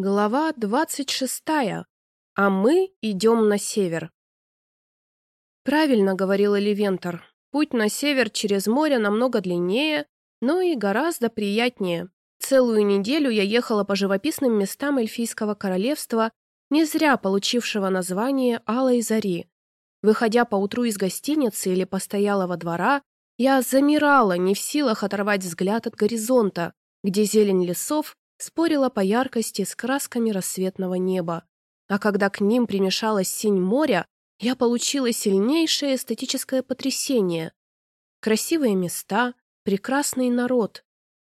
Глава двадцать шестая. А мы идем на север. Правильно говорил Эливентор. Путь на север через море намного длиннее, но и гораздо приятнее. Целую неделю я ехала по живописным местам эльфийского королевства, не зря получившего название Алой Зари. Выходя поутру из гостиницы или постоялого двора, я замирала, не в силах оторвать взгляд от горизонта, где зелень лесов спорила по яркости с красками рассветного неба. А когда к ним примешалась синь моря, я получила сильнейшее эстетическое потрясение. Красивые места, прекрасный народ.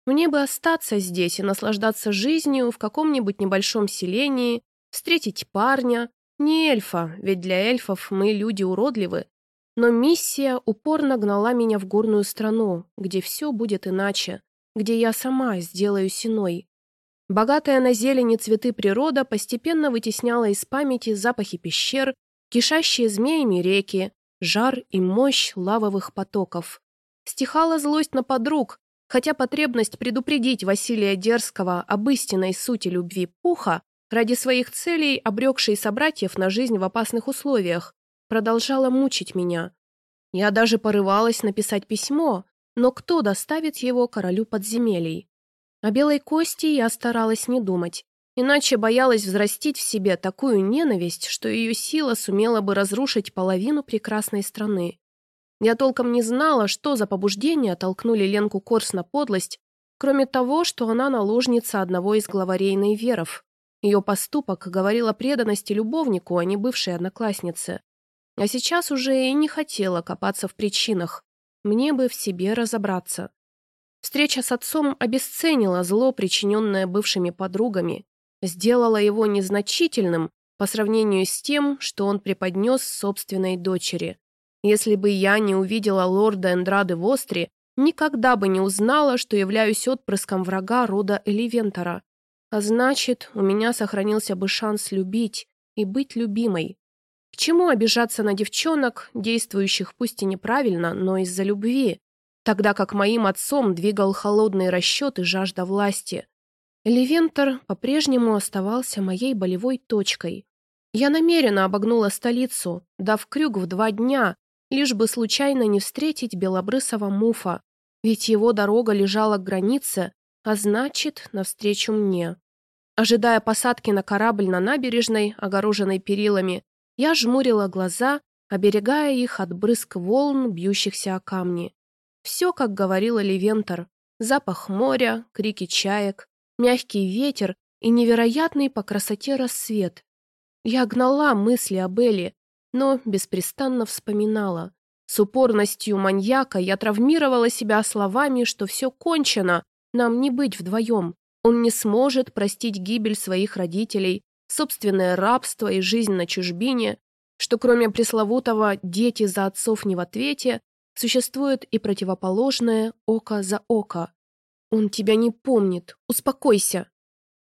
Мне бы остаться здесь и наслаждаться жизнью в каком-нибудь небольшом селении, встретить парня, не эльфа, ведь для эльфов мы люди уродливы. Но миссия упорно гнала меня в горную страну, где все будет иначе, где я сама сделаюсь иной. Богатая на зелени цветы природа постепенно вытесняла из памяти запахи пещер, кишащие змеями реки, жар и мощь лавовых потоков. Стихала злость на подруг, хотя потребность предупредить Василия Дерзкого об истинной сути любви Пуха ради своих целей, обрекшей собратьев на жизнь в опасных условиях, продолжала мучить меня. Я даже порывалась написать письмо, но кто доставит его королю подземелий? О белой кости я старалась не думать, иначе боялась взрастить в себе такую ненависть, что ее сила сумела бы разрушить половину прекрасной страны. Я толком не знала, что за побуждения толкнули Ленку Корс на подлость, кроме того, что она наложница одного из главарей веров. Ее поступок говорил о преданности любовнику, а не бывшей однокласснице. А сейчас уже и не хотела копаться в причинах. Мне бы в себе разобраться. Встреча с отцом обесценила зло, причиненное бывшими подругами, сделала его незначительным по сравнению с тем, что он преподнес собственной дочери. Если бы я не увидела лорда Эндрады в Остре, никогда бы не узнала, что являюсь отпрыском врага рода Эливентора. А значит, у меня сохранился бы шанс любить и быть любимой. К чему обижаться на девчонок, действующих пусть и неправильно, но из-за любви? Тогда как моим отцом двигал холодный расчет и жажда власти. Левентор по-прежнему оставался моей болевой точкой. Я намеренно обогнула столицу, дав крюк в два дня, лишь бы случайно не встретить белобрысого муфа, ведь его дорога лежала к границе, а значит, навстречу мне. Ожидая посадки на корабль на набережной, огороженной перилами, я жмурила глаза, оберегая их от брызг волн, бьющихся о камни. Все, как говорила Левентор. Запах моря, крики чаек, мягкий ветер и невероятный по красоте рассвет. Я гнала мысли об Элли, но беспрестанно вспоминала. С упорностью маньяка я травмировала себя словами, что все кончено, нам не быть вдвоем. Он не сможет простить гибель своих родителей, собственное рабство и жизнь на чужбине, что кроме пресловутого «дети за отцов не в ответе», Существует и противоположное око за око. Он тебя не помнит, успокойся.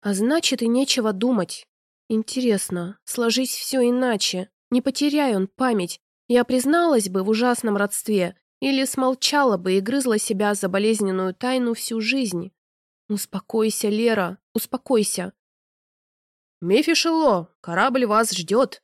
А значит, и нечего думать. Интересно, сложись все иначе. Не потеряй он память. Я призналась бы в ужасном родстве или смолчала бы и грызла себя за болезненную тайну всю жизнь. Успокойся, Лера, успокойся. Мефишело, корабль вас ждет.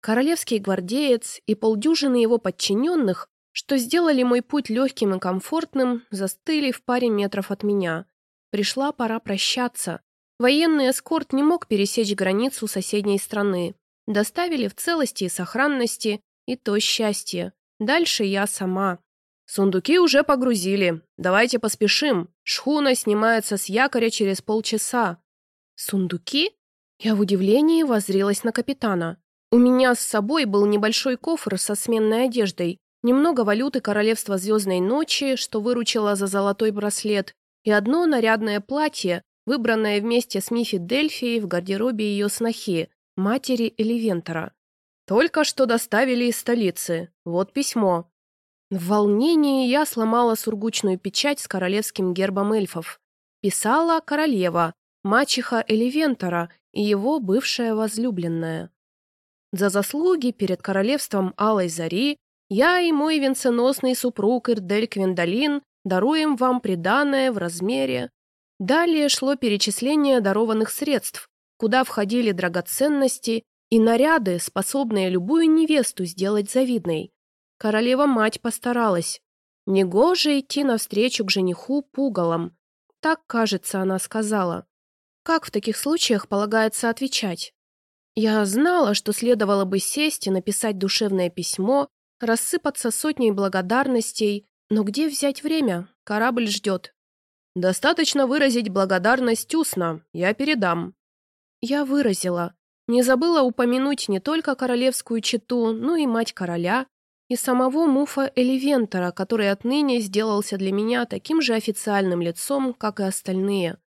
Королевский гвардеец и полдюжины его подчиненных что сделали мой путь легким и комфортным, застыли в паре метров от меня. Пришла пора прощаться. Военный эскорт не мог пересечь границу соседней страны. Доставили в целости и сохранности, и то счастье. Дальше я сама. Сундуки уже погрузили. Давайте поспешим. Шхуна снимается с якоря через полчаса. Сундуки? Я в удивлении воззрелась на капитана. У меня с собой был небольшой кофр со сменной одеждой, немного валюты Королевства Звездной Ночи, что выручила за золотой браслет, и одно нарядное платье, выбранное вместе с Мифи Дельфией в гардеробе ее снохи, матери Эливентора. «Только что доставили из столицы. Вот письмо». В волнении я сломала сургучную печать с королевским гербом эльфов. Писала королева, мачеха Эливентора и его бывшая возлюбленная. За заслуги перед королевством Алой Зари я и мой венценосный супруг Ирдель Квиндалин даруем вам приданное в размере. Далее шло перечисление дарованных средств. куда входили драгоценности и наряды, способные любую невесту сделать завидной. Королева-мать постаралась. Негоже идти навстречу к жениху пугалом. Так, кажется, она сказала. Как в таких случаях полагается отвечать? Я знала, что следовало бы сесть и написать душевное письмо, рассыпаться сотней благодарностей, но где взять время? Корабль ждет. Достаточно выразить благодарность устно, я передам. Я выразила. Не забыла упомянуть не только королевскую чету, но и мать короля, и самого Муфа Эливентора, который отныне сделался для меня таким же официальным лицом, как и остальные.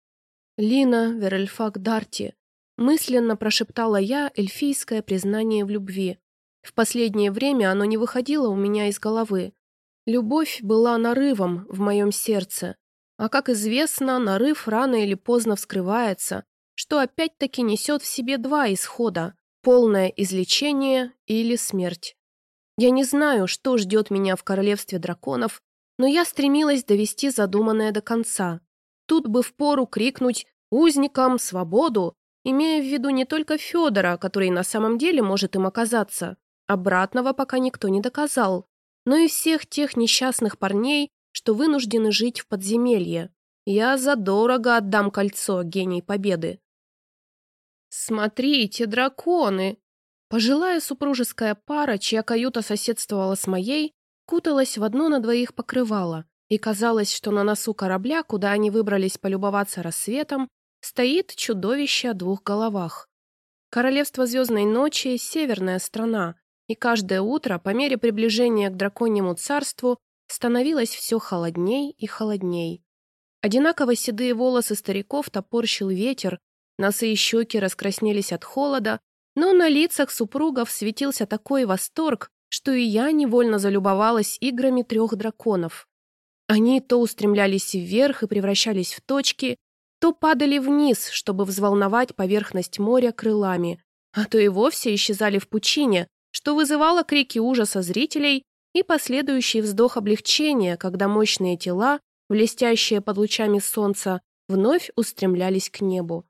«Лина Верельфак Дарти», мысленно прошептала я эльфийское признание в любви. В последнее время оно не выходило у меня из головы. Любовь была нарывом в моем сердце, а, как известно, нарыв рано или поздно вскрывается, что опять-таки несет в себе два исхода – полное излечение или смерть. Я не знаю, что ждет меня в королевстве драконов, но я стремилась довести задуманное до конца. Тут бы впору крикнуть «Узникам свободу!», имея в виду не только Федора, который на самом деле может им оказаться. Обратного пока никто не доказал. Но и всех тех несчастных парней, что вынуждены жить в подземелье. Я задорого отдам кольцо, гений победы. «Смотрите, драконы!» Пожилая супружеская пара, чья каюта соседствовала с моей, куталась в одно на двоих покрывало, и казалось, что на носу корабля, куда они выбрались полюбоваться рассветом, стоит чудовище о двух головах. Королевство Звездной Ночи — северная страна, и каждое утро, по мере приближения к драконьему царству, становилось все холодней и холодней. Одинаково седые волосы стариков топорщил ветер, Носы и щеки раскраснелись от холода, но на лицах супругов светился такой восторг, что и я невольно залюбовалась играми трех драконов. Они то устремлялись вверх и превращались в точки, то падали вниз, чтобы взволновать поверхность моря крылами, а то и вовсе исчезали в пучине, что вызывало крики ужаса зрителей и последующий вздох облегчения, когда мощные тела, блестящие под лучами солнца, вновь устремлялись к небу.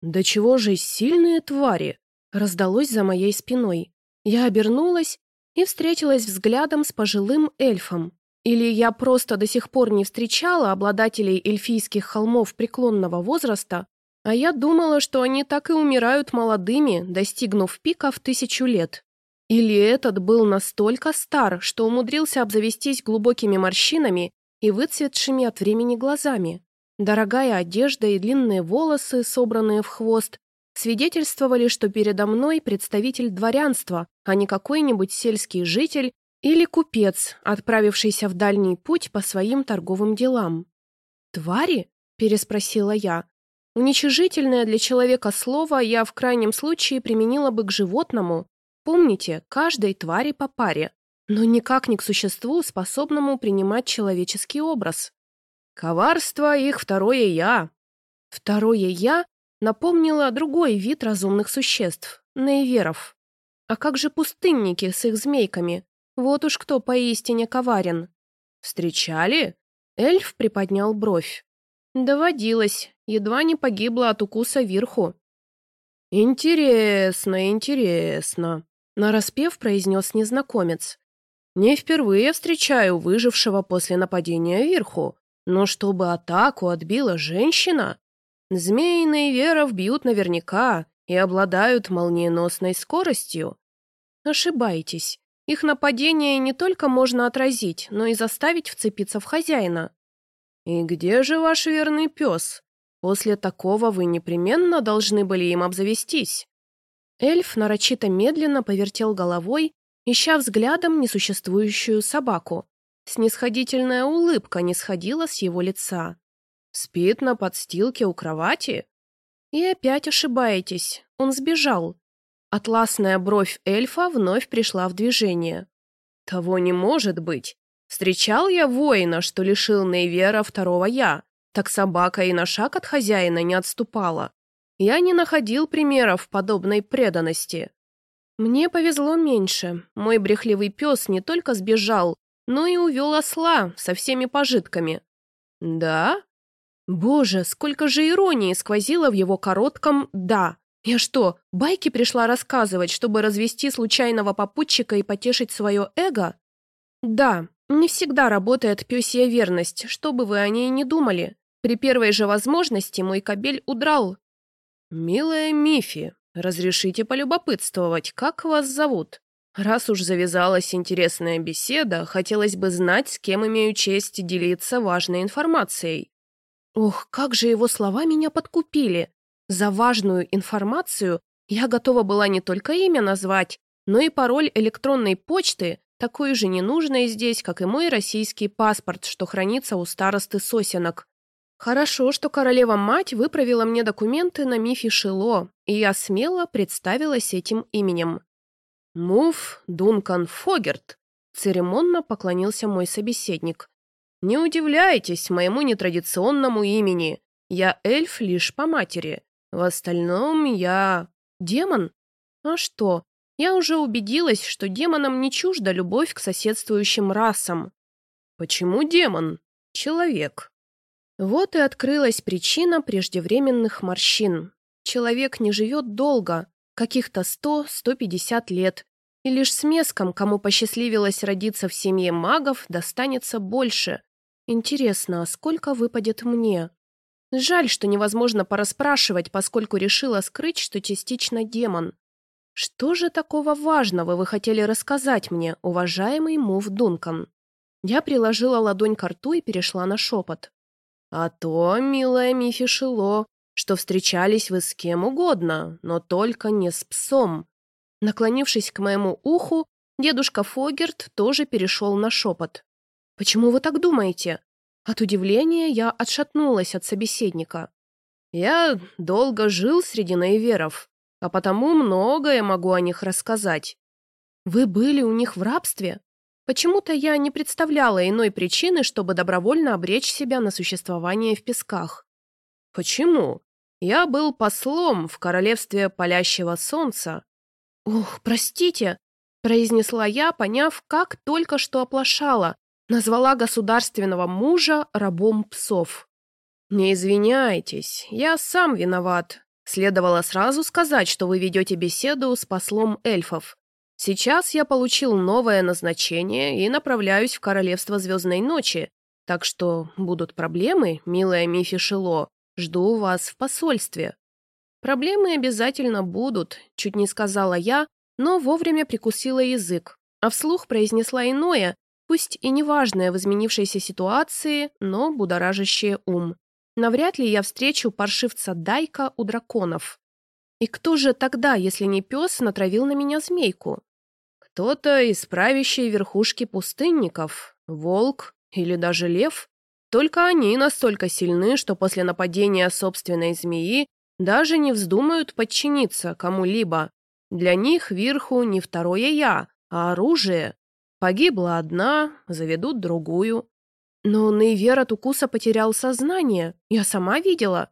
«Да чего же сильные твари!» раздалось за моей спиной. Я обернулась и встретилась взглядом с пожилым эльфом. Или я просто до сих пор не встречала обладателей эльфийских холмов преклонного возраста, а я думала, что они так и умирают молодыми, достигнув пика в тысячу лет. Или этот был настолько стар, что умудрился обзавестись глубокими морщинами и выцветшими от времени глазами. Дорогая одежда и длинные волосы, собранные в хвост, свидетельствовали, что передо мной представитель дворянства, а не какой-нибудь сельский житель или купец, отправившийся в дальний путь по своим торговым делам. «Твари?» – переспросила я. Уничижительное для человека слово я в крайнем случае применила бы к животному. Помните, каждой твари по паре, но никак не к существу, способному принимать человеческий образ. Коварство их второе «я». Второе «я» напомнило другой вид разумных существ – нейверов. А как же пустынники с их змейками? Вот уж кто поистине коварен. Встречали? Эльф приподнял бровь. Доводилось, едва не погибла от укуса вирху. «Интересно, интересно», — нараспев произнес незнакомец. «Не впервые встречаю выжившего после нападения вирху. Но чтобы атаку отбила женщина? Змеиные веров бьют наверняка и обладают молниеносной скоростью. Ошибаетесь. Их нападение не только можно отразить, но и заставить вцепиться в хозяина. И где же ваш верный пес? После такого вы непременно должны были им обзавестись. Эльф нарочито медленно повертел головой, ища взглядом несуществующую собаку. Снисходительная улыбка не сходила с его лица. «Спит на подстилке у кровати?» «И опять ошибаетесь. Он сбежал». Атласная бровь эльфа вновь пришла в движение. «Того не может быть. Встречал я воина, что лишил Нейвера второго «я». Так собака и на шаг от хозяина не отступала. Я не находил примеров подобной преданности. Мне повезло меньше. Мой брехливый пес не только сбежал, но и увел осла со всеми пожитками. Да? Боже, сколько же иронии сквозило в его коротком «да». Я что, байки пришла рассказывать, чтобы развести случайного попутчика и потешить свое эго? Да, не всегда работает пёсья верность, что бы вы о ней не думали. При первой же возможности мой кобель удрал. «Милая Мифи, разрешите полюбопытствовать, как вас зовут? Раз уж завязалась интересная беседа, хотелось бы знать, с кем имею честь делиться важной информацией». Ох, как же его слова меня подкупили. За важную информацию я готова была не только имя назвать, но и пароль электронной почты, такой же ненужной здесь, как и мой российский паспорт, что хранится у старосты сосенок. Хорошо, что королева-мать выправила мне документы на мифе Шило, и я смело представилась этим именем. «Муф Дункан Фогерт», — церемонно поклонился мой собеседник. «Не удивляйтесь моему нетрадиционному имени. Я эльф лишь по матери. В остальном я... демон? А что? Я уже убедилась, что демонам не чужда любовь к соседствующим расам. Почему демон? Человек. Вот и открылась причина преждевременных морщин. Человек не живет долго, каких-то 100-150 лет, и лишь смеском, кому посчастливилось родиться в семье магов, достанется больше. Интересно, а сколько выпадет мне? Жаль, что невозможно пораспрашивать, поскольку решила скрыть, что частично демон. Что же такого важного вы хотели рассказать мне, уважаемый Мув Дункан? Я приложила ладонь к рту и перешла на шепот. А то, милая Мифи Шило, что встречались вы с кем угодно, но только не с псом. Наклонившись к моему уху, дедушка Фогерт тоже перешел на шепот. «Почему вы так думаете?» От удивления я отшатнулась от собеседника. «Я долго жил среди наиверов, а потому многое могу о них рассказать». «Вы были у них в рабстве?» Почему-то я не представляла иной причины, чтобы добровольно обречь себя на существование в песках. Почему? Я был послом в королевстве палящего солнца. Ох, простите, произнесла я, поняв, как только что оплошала, назвала государственного мужа рабом псов. Не извиняйтесь, я сам виноват. Следовало сразу сказать, что вы ведете беседу с послом эльфов. Сейчас я получил новое назначение и направляюсь в Королевство Звездной Ночи, так что будут проблемы, милая Мифи Шило, жду вас в посольстве». «Проблемы обязательно будут», — чуть не сказала я, но вовремя прикусила язык, а вслух произнесла иное, пусть и неважное в изменившейся ситуации, но будоражащее ум. Навряд ли я встречу паршивца Дайка у драконов. И кто же тогда, если не пес, натравил на меня змейку? Кто-то из правящей верхушки пустынников, волк или даже лев. Только они настолько сильны, что после нападения собственной змеи даже не вздумают подчиниться кому-либо. Для них вверху не второе «я», а оружие. Погибла одна, заведут другую. Но Нейвер от укуса потерял сознание. Я сама видела.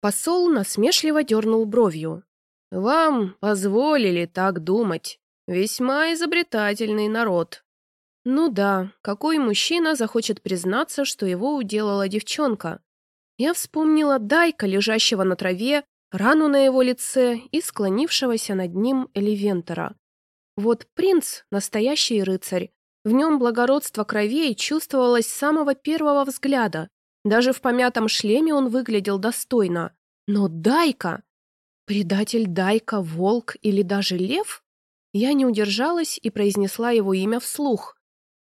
Посол насмешливо дернул бровью. «Вам позволили так думать. Весьма изобретательный народ». Ну да, какой мужчина захочет признаться, что его уделала девчонка? Я вспомнила Дайка, лежащего на траве, рану на его лице и склонившегося над ним Эливентора. Вот принц — настоящий рыцарь. В нем благородство кровей чувствовалось с самого первого взгляда. Даже в помятом шлеме он выглядел достойно. Но Дайка... Предатель Дайка, волк или даже лев? Я не удержалась и произнесла его имя вслух.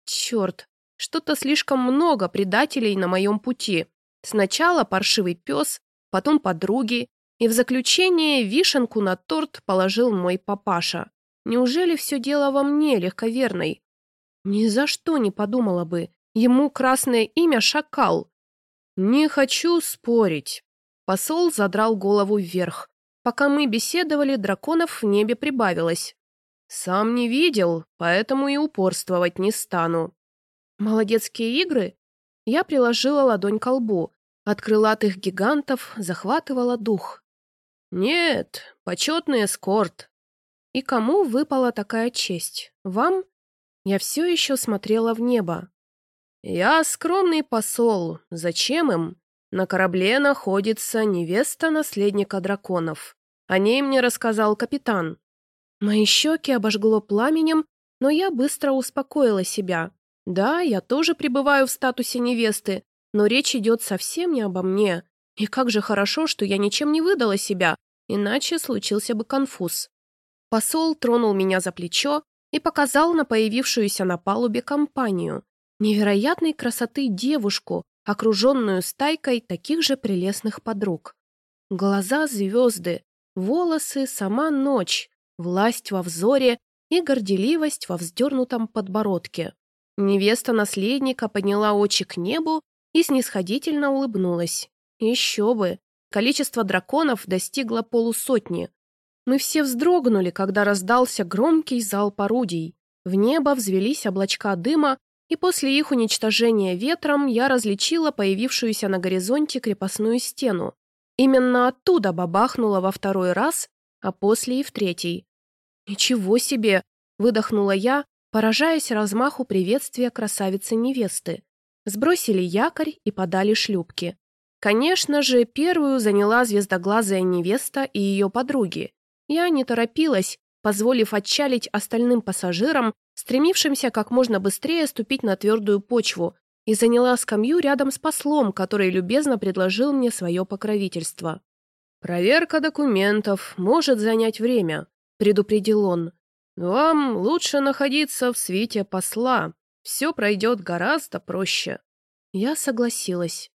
Черт, что-то слишком много предателей на моем пути. Сначала паршивый пес, потом подруги, и в заключение вишенку на торт положил мой папаша. Неужели все дело во мне, легковерной? Ни за что не подумала бы. Ему красное имя Шакал. «Не хочу спорить». Посол задрал голову вверх. Пока мы беседовали, драконов в небе прибавилось. «Сам не видел, поэтому и упорствовать не стану». «Молодецкие игры?» Я приложила ладонь к лбу. От крылатых гигантов захватывала дух. «Нет, почетный эскорт». «И кому выпала такая честь? Вам?» Я все еще смотрела в небо. «Я скромный посол. Зачем им? На корабле находится невеста наследника драконов. О ней мне рассказал капитан. Мои щеки обожгло пламенем, но я быстро успокоила себя. Да, я тоже пребываю в статусе невесты, но речь идет совсем не обо мне. И как же хорошо, что я ничем не выдала себя, иначе случился бы конфуз. Посол тронул меня за плечо и показал на появившуюся на палубе компанию. Невероятной красоты девушку, окруженную стайкой таких же прелестных подруг. Глаза звезды, волосы сама ночь, власть во взоре и горделивость во вздернутом подбородке. Невеста наследника подняла очи к небу и снисходительно улыбнулась. Еще бы! Количество драконов достигло полусотни. Мы все вздрогнули, когда раздался громкий залп орудий. В небо взвелись облачка дыма, и после их уничтожения ветром я различила появившуюся на горизонте крепостную стену. Именно оттуда бабахнула во второй раз, а после и в третий. «Ничего себе!» — выдохнула я, поражаясь размаху приветствия красавицы-невесты. Сбросили якорь и подали шлюпки. Конечно же, первую заняла звездоглазая невеста и ее подруги. Я не торопилась, позволив отчалить остальным пассажирам, стремившимся как можно быстрее ступить на твердую почву, и заняла скамью рядом с послом, который любезно предложил мне свое покровительство. «Проверка документов может занять время», — предупредил он. «Вам лучше находиться в свете посла. Все пройдет гораздо проще». Я согласилась.